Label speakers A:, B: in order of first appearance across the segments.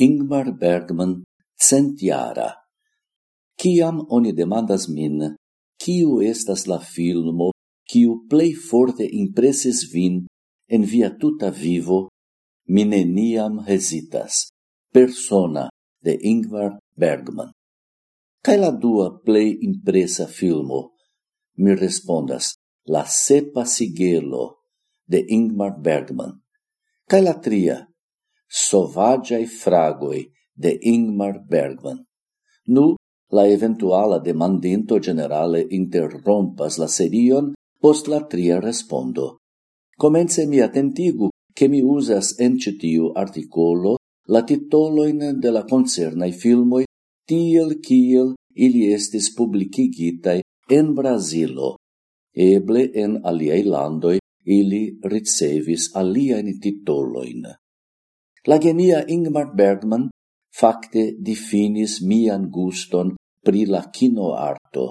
A: Ingmar Bergman, Centiara Ciam oni demandas min, kiu estas la filmo, kiu plei forte impresis vin en via tuta vivo, mi neniam hesitas. Persona de Ingmar Bergman. Kaj la dua plei impresa filmo? Mi respondas, La sepa sigelo de Ingmar Bergman. Kaj la tria, sovagiai fragoi de Ingmar Bergman. Nu, la eventuala demandinto generale interrompas la serion post la tria respondo. Comence mi attentigu che mi usas en citiu articolo la titoloin de la concernai filmoi tiel kiel ili estis publicigitai en Brasilo. Eble en aliei landoi ili ricevis aliaen titoloin. La genia Ingmar Bergman facte definis mian guston pri la kinoarto.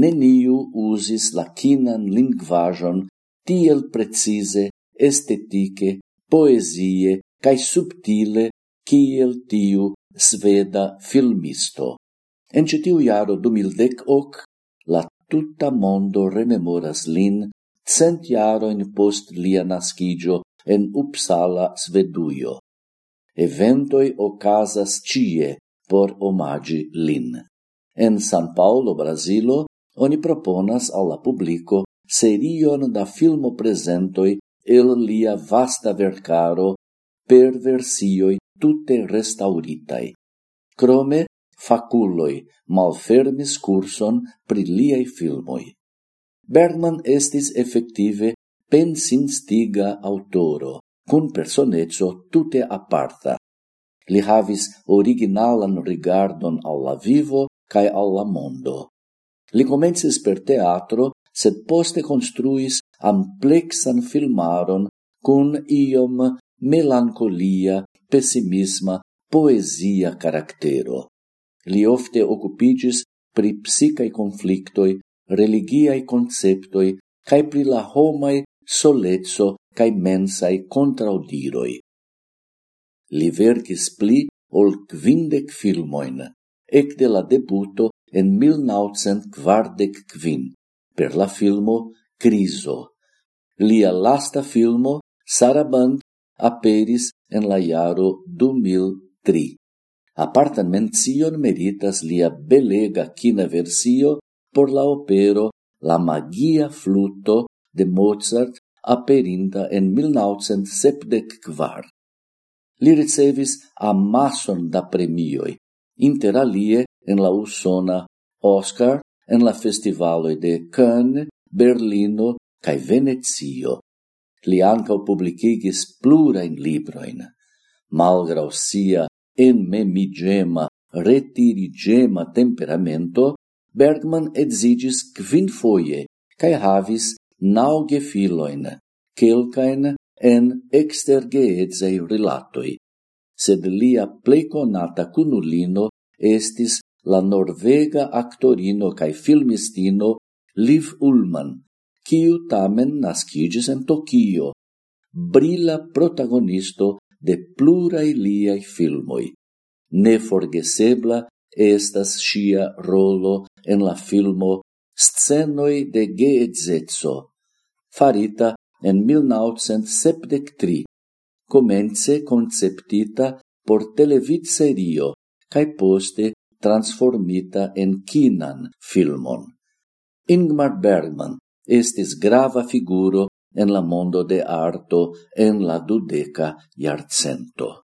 A: Neniu usis la kinan lingvajon tiel precise, estetike, poezie cae subtile kiel tiu sveda filmisto. En citiu iaro 2010 la tutta mondo rememoras lin cent in post lia nascigio en Uppsala, Sveduio. Eventoi ocasas cie por omagi lin. En San Paolo, Brasilo, oni proponas alla publico serion da filmo presentoi el lia vasta vercaro per versioi tutte restauritai. Crome, faculoi malfermis curson pri liai filmoi. Bergman estis effective pensinstiga autoro, cun personezzo tute aparta. Li havis originalan rigardon alla vivo cae alla mondo. Li comences per teatro, sed poste construis amplexan filmaron cun iom melancolia, pessimisma, poesia caractero. Li ofte occupigis pri psicae conflictoi, religiae conceptoi, cae pri la homai solezzo cae mensai contraudiroi. Li vercis pli ol quindec filmoin, ec de la debuto en 1945, per la filmo Criso. Lia lasta filmo, Saraband, aperis en la iaro 2003. Apartan mencion meritas lia belega kina versio por la opero La magia fluto de Mozart aperinta en 1974. Li ricevis mason da premioi, inter alie en la usona Oscar en la festivaloi de Cannes, Berlino cae Venezio. Li ancau publicigis plurain libroin. Malgrau sia enmemigema, retirigema temperamento, Bergman exigis quin foie, cae havis nau filoin, quelcaen en extergeedzei rilatoi, sed lia pleconata cunulino estis la norvega actorino cae filmistino Liv Ullman, quiu tamen nascigis en Tokio, brila protagonisto de plurai liai filmoi. Neforgesebla estas sia rolo en la filmo Scenoi de Geedzezzo, farita en 1973, comence conceptita por televid serio cae poste transformita en kinan filmon. Ingmar Bergman estis grava figuro en la mondo de arto en la dudeca iarcento.